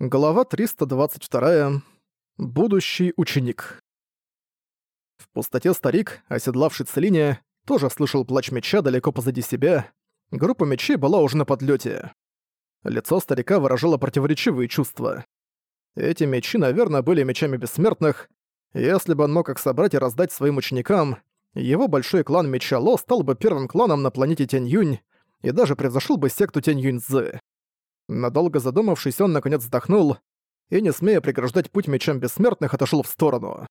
Глава 322. Будущий ученик. В пустоте старик, оседлавший Целине, тоже слышал плач меча далеко позади себя. Группа мечей была уже на подлете. Лицо старика выражало противоречивые чувства. Эти мечи, наверное, были мечами бессмертных. Если бы он мог их собрать и раздать своим ученикам, его большой клан Меча Ло стал бы первым кланом на планете Тянь-Юнь и даже превзошел бы секту Тянь-Юнь-Зы. Надолго задумавшись, он наконец вздохнул и, не смея преграждать путь мечам бессмертных, отошел в сторону.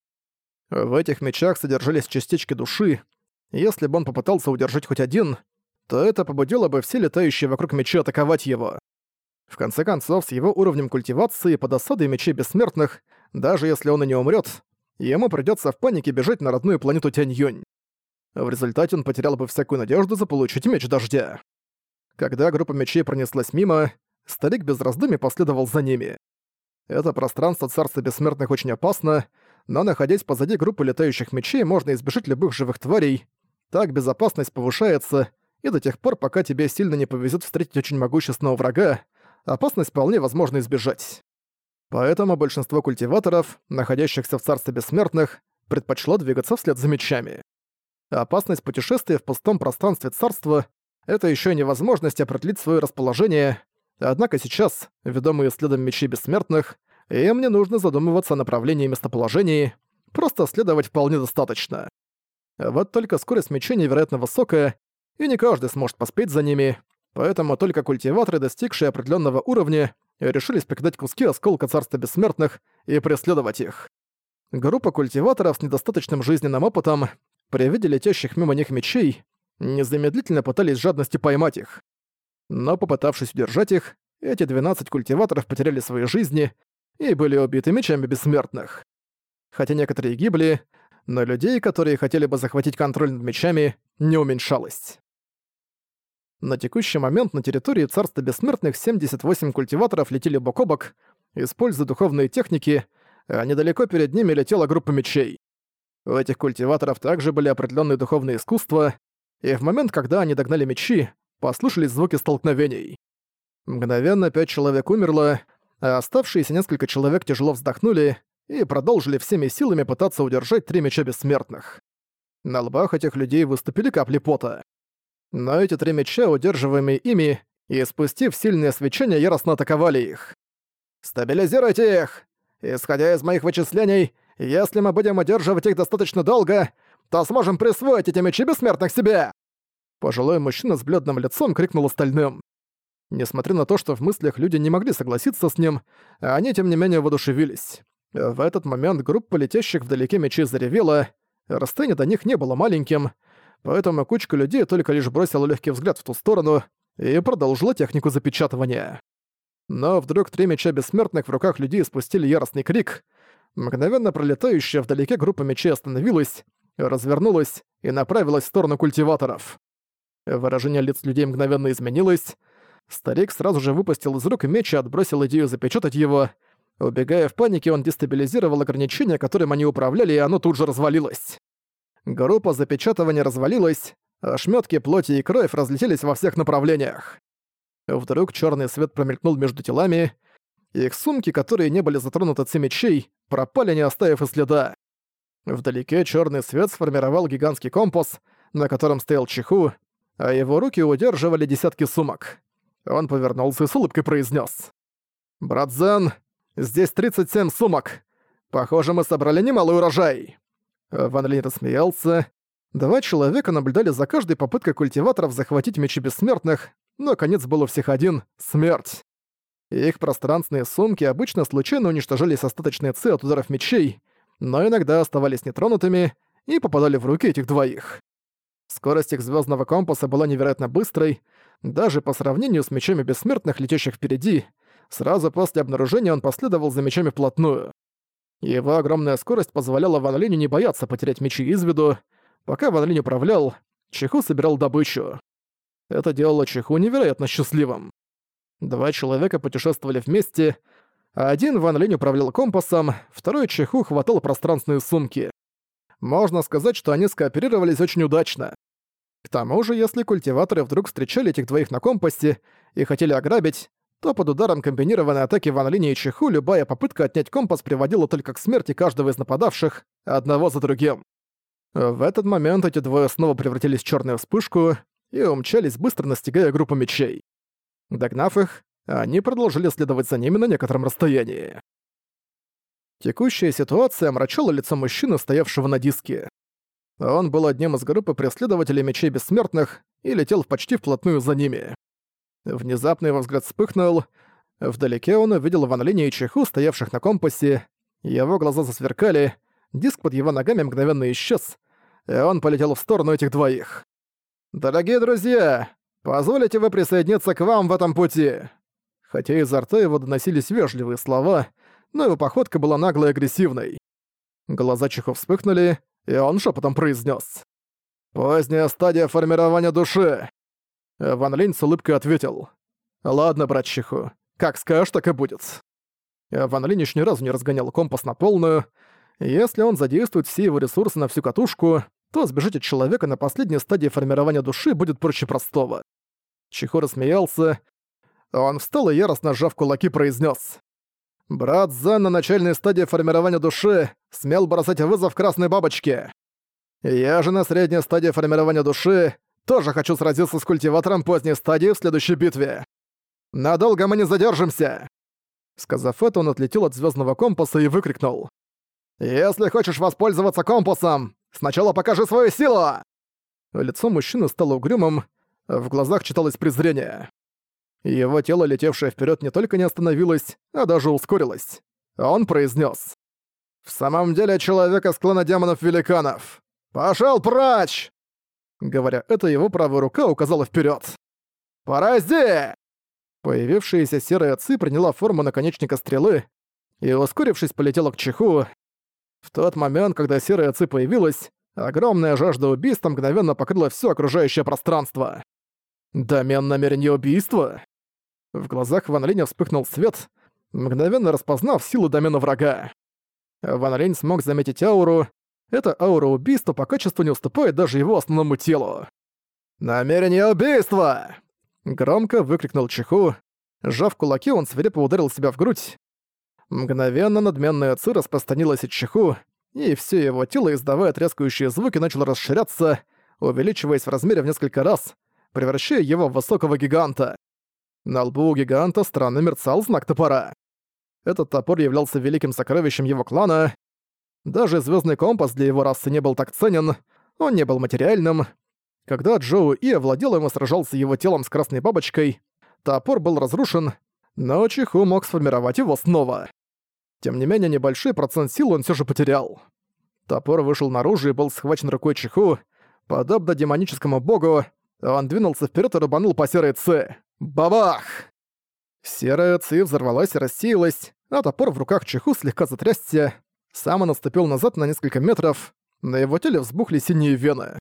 В этих мечах содержались частички души. Если бы он попытался удержать хоть один, то это побудило бы все летающие вокруг меча атаковать его. В конце концов, с его уровнем культивации под осадой мечей бессмертных, даже если он и не умрет, ему придется в панике бежать на родную планету Тянь-Юнь. В результате он потерял бы всякую надежду заполучить меч дождя. Когда группа мечей пронеслась мимо, старик без раздумий последовал за ними. Это пространство Царства Бессмертных очень опасно, но находясь позади группы летающих мечей, можно избежать любых живых тварей. Так безопасность повышается, и до тех пор, пока тебе сильно не повезет встретить очень могущественного врага, опасность вполне возможно избежать. Поэтому большинство культиваторов, находящихся в Царстве Бессмертных, предпочло двигаться вслед за мечами. Опасность путешествия в пустом пространстве Царства — это еще невозможность определить свое расположение, Однако сейчас, ведомые следом мечей бессмертных, им не нужно задумываться о направлении и местоположении, просто следовать вполне достаточно. Вот только скорость мечей невероятно высокая, и не каждый сможет поспеть за ними, поэтому только культиваторы, достигшие определенного уровня, решились покидать куски осколка Царства Бессмертных и преследовать их. Группа культиваторов с недостаточным жизненным опытом, при виде летящих мимо них мечей, незамедлительно пытались жадностью поймать их. Но попытавшись удержать их, эти 12 культиваторов потеряли свои жизни и были убиты мечами бессмертных. Хотя некоторые гибли, но людей, которые хотели бы захватить контроль над мечами, не уменьшалось. На текущий момент на территории Царства Бессмертных 78 культиваторов летели бок о бок, используя духовные техники, а недалеко перед ними летела группа мечей. У этих культиваторов также были определенные духовные искусства, и в момент, когда они догнали мечи, послышались звуки столкновений. Мгновенно пять человек умерло, а оставшиеся несколько человек тяжело вздохнули и продолжили всеми силами пытаться удержать три меча бессмертных. На лбах этих людей выступили капли пота. Но эти три меча, удерживаемые ими, и спустив сильное свечение, яростно атаковали их. «Стабилизируйте их! Исходя из моих вычислений, если мы будем удерживать их достаточно долго, то сможем присвоить эти мечи бессмертных себе!» Пожилой мужчина с бледным лицом крикнул остальным. Несмотря на то, что в мыслях люди не могли согласиться с ним, они тем не менее воодушевились. В этот момент группа летящих вдалеке мечей заревела, расстояние до них не было маленьким, поэтому кучка людей только лишь бросила легкий взгляд в ту сторону и продолжила технику запечатывания. Но вдруг три меча бессмертных в руках людей спустили яростный крик. Мгновенно пролетающая вдалеке группа мечей остановилась, развернулась и направилась в сторону культиваторов. Выражение лиц людей мгновенно изменилось. Старик сразу же выпустил из рук меч и отбросил идею запечатать его. Убегая в панике, он дестабилизировал ограничение, которым они управляли, и оно тут же развалилось. Группа запечатывания развалилась, ошметки плоти и кровь разлетелись во всех направлениях. Вдруг черный свет промелькнул между телами, их сумки, которые не были затронуты ци мечей, пропали, не оставив и следа. Вдалеке черный свет сформировал гигантский компас, на котором стоял Чиху, а его руки удерживали десятки сумок. Он повернулся и с улыбкой произнес: «Брат Зен, здесь 37 сумок. Похоже, мы собрали немалый урожай». Ван Линь рассмеялся. Два человека наблюдали за каждой попыткой культиваторов захватить мечи бессмертных, но конец был у всех один — смерть. Их пространственные сумки обычно случайно уничтожались остаточные ци от ударов мечей, но иногда оставались нетронутыми и попадали в руки этих двоих. Скорость их звездного компаса была невероятно быстрой, даже по сравнению с мечами бессмертных, летящих впереди. Сразу после обнаружения он последовал за мечами вплотную. Его огромная скорость позволяла Ван Линю не бояться потерять мечи из виду. Пока Ван Линь управлял, Чиху собирал добычу. Это делало Чиху невероятно счастливым. Два человека путешествовали вместе. Один Ван Линь управлял компасом, второй Чиху хватал пространственные сумки. Можно сказать, что они скооперировались очень удачно. К тому же, если культиваторы вдруг встречали этих двоих на компасте и хотели ограбить, то под ударом комбинированной атаки Ван Линя и Чеху любая попытка отнять компас приводила только к смерти каждого из нападавших, одного за другим. В этот момент эти двое снова превратились в черную вспышку и умчались, быстро настигая группу мечей. Догнав их, они продолжили следовать за ними на некотором расстоянии. Текущая ситуация омрачала лицо мужчины, стоявшего на диске. Он был одним из группы преследователей Мечей Бессмертных и летел почти вплотную за ними. Внезапно его взгляд вспыхнул. Вдалеке он увидел Ван Линя и Чеху, стоявших на компасе. Его глаза засверкали, диск под его ногами мгновенно исчез, и он полетел в сторону этих двоих. «Дорогие друзья, позволите вы присоединиться к вам в этом пути?» Хотя изо рта его доносились вежливые слова, но его походка была наглой и агрессивной. Глаза Чеху вспыхнули, и он шепотом произнес: «Поздняя стадия формирования души!» Ван Линь с улыбкой ответил. «Ладно, брат Чеху, как скажешь, так и будет». Ван Линь еще ни разу не разгонял компас на полную. Если он задействует все его ресурсы на всю катушку, то сбежать от человека на последней стадии формирования души будет проще простого. Чихо рассмеялся. Он встал и яростно сжав кулаки произнес: Брат Зен на начальной стадии формирования души смел бросать вызов красной бабочке. Я же на средней стадии формирования души тоже хочу сразиться с культиватором поздней стадии в следующей битве. Надолго мы не задержимся. Сказав это, он отлетел от звездного компаса и выкрикнул. «Если хочешь воспользоваться компасом, сначала покажи свою силу!» Лицо мужчины стало угрюмым, в глазах читалось презрение. Его тело, летевшее вперед, не только не остановилось, а даже ускорилось. Он произнес: «В самом деле человек из клана демонов-великанов! Пошел прочь!» Говоря это, его правая рука указала вперед. «Порази!» Появившаяся серая ци приняла форму наконечника стрелы и, ускорившись, полетела к чеху. В тот момент, когда серая ци появилась, огромная жажда убийства мгновенно покрыла все окружающее пространство. Домен намерения убийства? В глазах Ван Линя вспыхнул свет, мгновенно распознав силу домена врага. Ван Линь смог заметить ауру. Эта аура убийства по качеству не уступает даже его основному телу. «Намерение убийства!» Громко выкрикнул Чиху. Сжав кулаки, он свирепо ударил себя в грудь. Мгновенно надменная ци распространилась от Чиху, и все его тело, издавая трескающие звуки, начало расширяться, увеличиваясь в размере в несколько раз, превращая его в высокого гиганта. На лбу у гиганта странно мерцал знак топора. Этот топор являлся великим сокровищем его клана. Даже звездный компас для его расы не был так ценен, он не был материальным. Когда Джоу И овладел им и сражался его телом с красной бабочкой, топор был разрушен, но Чиху мог сформировать его снова. Тем не менее, небольшой процент сил он все же потерял. Топор вышел наружу и был схвачен рукой Чиху. Подобно демоническому богу, он двинулся вперед и рубанул по серой Ц. Бабах! Серая ци взорвалась и рассеялась, а топор в руках Чеху слегка затрясся. Сам он отступил назад на несколько метров, на его теле взбухли синие вены.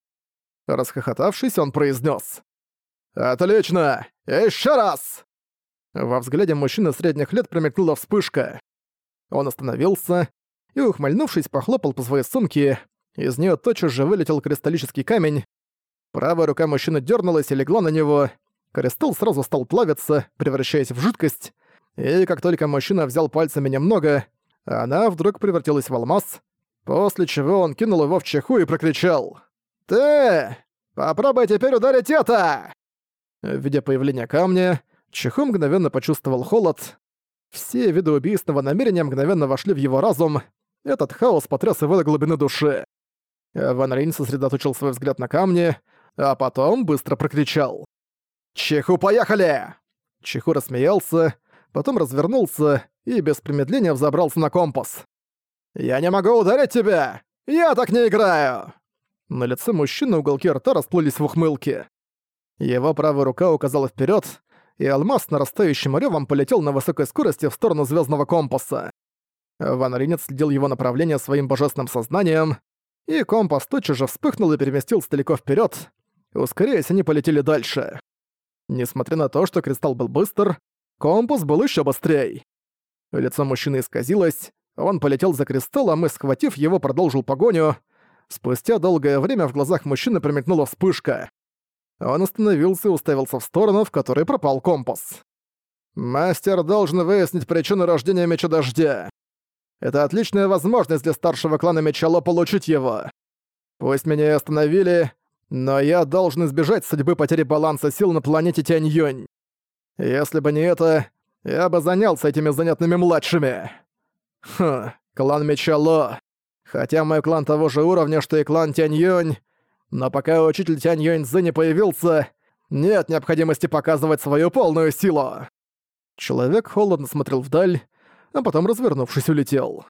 Расхохотавшись, он произнес: «Отлично! Еще раз!» Во взгляде мужчины средних лет промелькнула вспышка. Он остановился и, ухмыльнувшись, похлопал по своей сумке. Из нее тотчас же вылетел кристаллический камень. Правая рука мужчины дернулась и легла на него, Кристалл сразу стал плавиться, превращаясь в жидкость, и как только мужчина взял пальцами немного, она вдруг превратилась в алмаз, после чего он кинул его в чеху и прокричал «Ты! Попробуй теперь ударить это!» Видя появление камня, Чеху мгновенно почувствовал холод. Все виды убийственного намерения мгновенно вошли в его разум. Этот хаос потряс его до глубины души. Ван Рейн сосредоточил свой взгляд на камне, а потом быстро прокричал. «Чеху, поехали!» Чеху рассмеялся, потом развернулся и без промедления взобрался на компас. «Я не могу ударить тебя! Я так не играю!» На лице мужчины уголки рта расплылись в ухмылке. Его правая рука указала вперед, и алмаз нарастающим рёвом полетел на высокой скорости в сторону звездного компаса. Ван Ринец следил его направление своим божественным сознанием, и компас тотчас же вспыхнул и переместился далеко вперед. Ускоряясь, они полетели дальше. Несмотря на то, что кристалл был быстр, компас был еще быстрее. Лицо мужчины исказилось, он полетел за кристаллом и, схватив его, продолжил погоню. Спустя долгое время в глазах мужчины промелькнула вспышка. Он остановился и уставился в сторону, в которой пропал компас. Мастер должен выяснить причину рождения Меча Дождя. Это отличная возможность для старшего клана Мечало получить его. Пусть меня и остановили, но я должен избежать судьбы потери баланса сил на планете Тянь-Юнь. Если бы не это, я бы занялся этими занятными младшими. Хм, клан Мечало. Хотя мой клан того же уровня, что и клан Тянь-Юнь, но пока учитель Тянь-Юнь Цзы не появился, нет необходимости показывать свою полную силу. Человек холодно смотрел вдаль, а потом, развернувшись, улетел.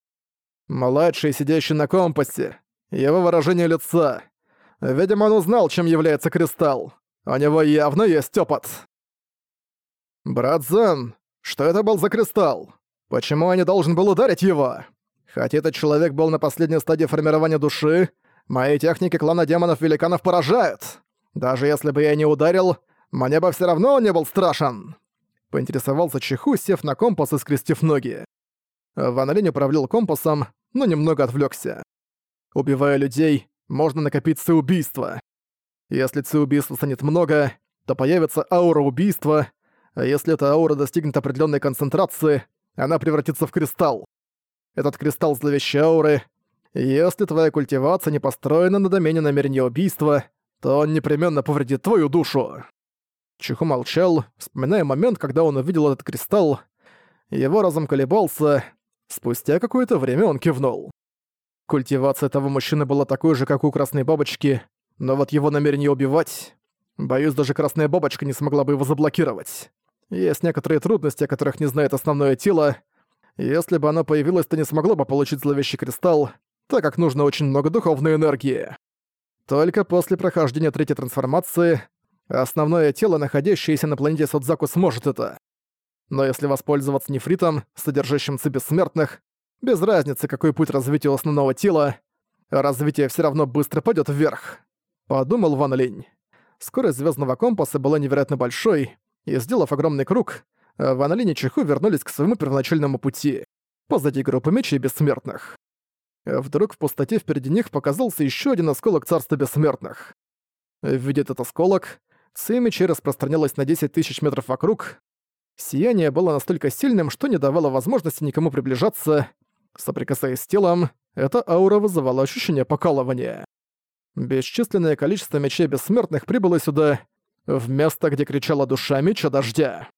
Младший, сидящий на компасе, его выражение лица. Видимо, он узнал, чем является кристалл. У него явно есть опыт. «Брат Зен, что это был за кристалл? Почему я не должен был ударить его? Хотя этот человек был на последней стадии формирования души, мои техники клана демонов-великанов поражают. Даже если бы я не ударил, мне бы все равно он не был страшен». Поинтересовался Чеху, сев на компас и скрестив ноги. Ван Линь управлял компасом, но немного отвлекся. Убивая людей, можно накопить ци убийства. Если ци убийства станет много, то появится аура убийства, а если эта аура достигнет определенной концентрации, она превратится в кристалл. Этот кристалл зловещей ауры. Если твоя культивация не построена на домене намерения убийства, то он непременно повредит твою душу. Чиху молчал, вспоминая момент, когда он увидел этот кристалл. Его разум колебался. Спустя какое-то время он кивнул. Культивация этого мужчины была такой же, как у Красной Бабочки, но вот его намерение убивать... Боюсь, даже Красная Бабочка не смогла бы его заблокировать. Есть некоторые трудности, о которых не знает основное тело. Если бы оно появилось, то не смогло бы получить зловещий кристалл, так как нужно очень много духовной энергии. Только после прохождения третьей трансформации основное тело, находящееся на планете Судзаку, сможет это. Но если воспользоваться нефритом, содержащим ци бессмертных, без разницы, какой путь развития основного тела, развитие все равно быстро пойдет вверх. Подумал Ван Линь. Скорость звездного компаса была невероятно большой, и, сделав огромный круг, Ван Линь и Чиху вернулись к своему первоначальному пути, позади группы мечей бессмертных. Вдруг в пустоте впереди них показался еще один осколок Царства Бессмертных. Видя этот осколок, ци мечей распространялась на 10 тысяч метров вокруг. Сияние было настолько сильным, что не давало возможности никому приближаться. Соприкасаясь с телом, эта аура вызывала ощущение покалывания. Бесчисленное количество мечей бессмертных прибыло сюда, в место, где кричала душа меча дождя.